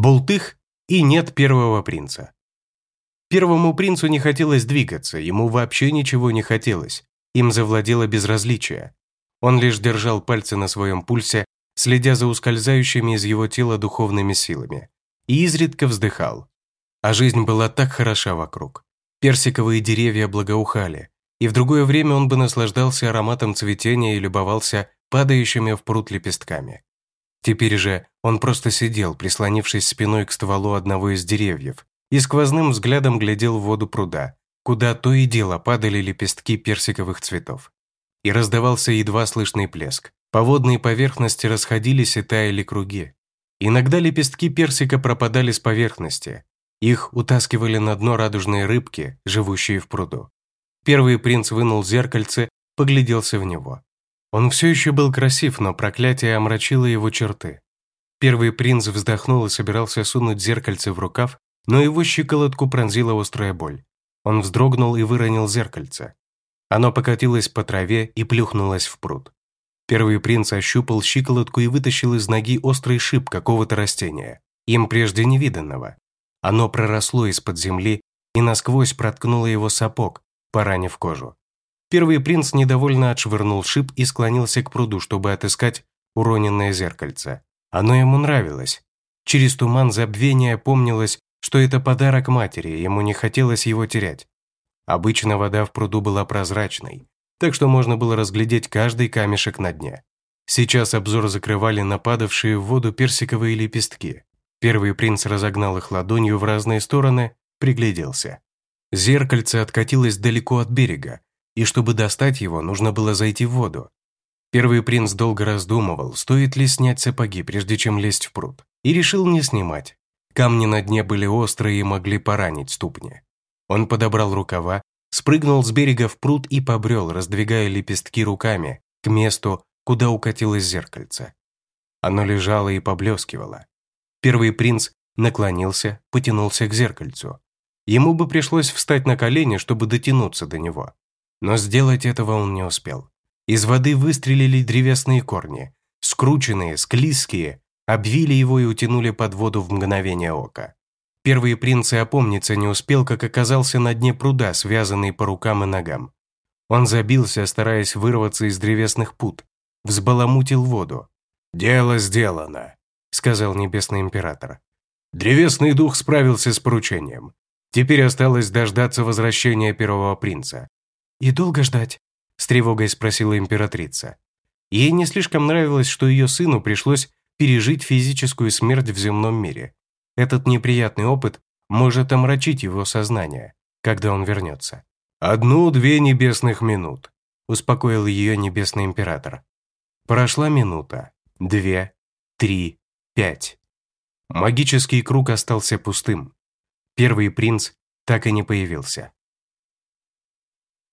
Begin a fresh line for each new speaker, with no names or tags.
Бултых и нет первого принца. Первому принцу не хотелось двигаться, ему вообще ничего не хотелось. Им завладело безразличие. Он лишь держал пальцы на своем пульсе, следя за ускользающими из его тела духовными силами, и изредка вздыхал. А жизнь была так хороша вокруг. Персиковые деревья благоухали, и в другое время он бы наслаждался ароматом цветения и любовался падающими в пруд лепестками. Теперь же он просто сидел, прислонившись спиной к стволу одного из деревьев, и сквозным взглядом глядел в воду пруда, куда то и дело падали лепестки персиковых цветов. И раздавался едва слышный плеск. По водной поверхности расходились и таяли круги. Иногда лепестки персика пропадали с поверхности. Их утаскивали на дно радужные рыбки, живущие в пруду. Первый принц вынул зеркальце, погляделся в него. Он все еще был красив, но проклятие омрачило его черты. Первый принц вздохнул и собирался сунуть зеркальце в рукав, но его щиколотку пронзила острая боль. Он вздрогнул и выронил зеркальце. Оно покатилось по траве и плюхнулось в пруд. Первый принц ощупал щиколотку и вытащил из ноги острый шип какого-то растения, им прежде невиданного. Оно проросло из-под земли и насквозь проткнуло его сапог, поранив кожу. Первый принц недовольно отшвырнул шип и склонился к пруду, чтобы отыскать уроненное зеркальце. Оно ему нравилось. Через туман забвения помнилось, что это подарок матери, ему не хотелось его терять. Обычно вода в пруду была прозрачной, так что можно было разглядеть каждый камешек на дне. Сейчас обзор закрывали нападавшие в воду персиковые лепестки. Первый принц разогнал их ладонью в разные стороны, пригляделся. Зеркальце откатилось далеко от берега, и чтобы достать его, нужно было зайти в воду. Первый принц долго раздумывал, стоит ли снять сапоги, прежде чем лезть в пруд, и решил не снимать. Камни на дне были острые и могли поранить ступни. Он подобрал рукава, спрыгнул с берега в пруд и побрел, раздвигая лепестки руками, к месту, куда укатилось зеркальце. Оно лежало и поблескивало. Первый принц наклонился, потянулся к зеркальцу. Ему бы пришлось встать на колени, чтобы дотянуться до него. Но сделать этого он не успел. Из воды выстрелили древесные корни, скрученные, склизкие, обвили его и утянули под воду в мгновение ока. Первый принц и опомниться не успел, как оказался на дне пруда, связанный по рукам и ногам. Он забился, стараясь вырваться из древесных пут, взбаламутил воду. «Дело сделано», — сказал Небесный Император. Древесный дух справился с поручением. Теперь осталось дождаться возвращения первого принца. «И долго ждать?» – с тревогой спросила императрица. Ей не слишком нравилось, что ее сыну пришлось пережить физическую смерть в земном мире. Этот неприятный опыт может омрачить его сознание, когда он вернется. «Одну-две небесных минут», – успокоил ее небесный император. Прошла минута, две, три, пять. Магический круг остался пустым. Первый принц так и не появился.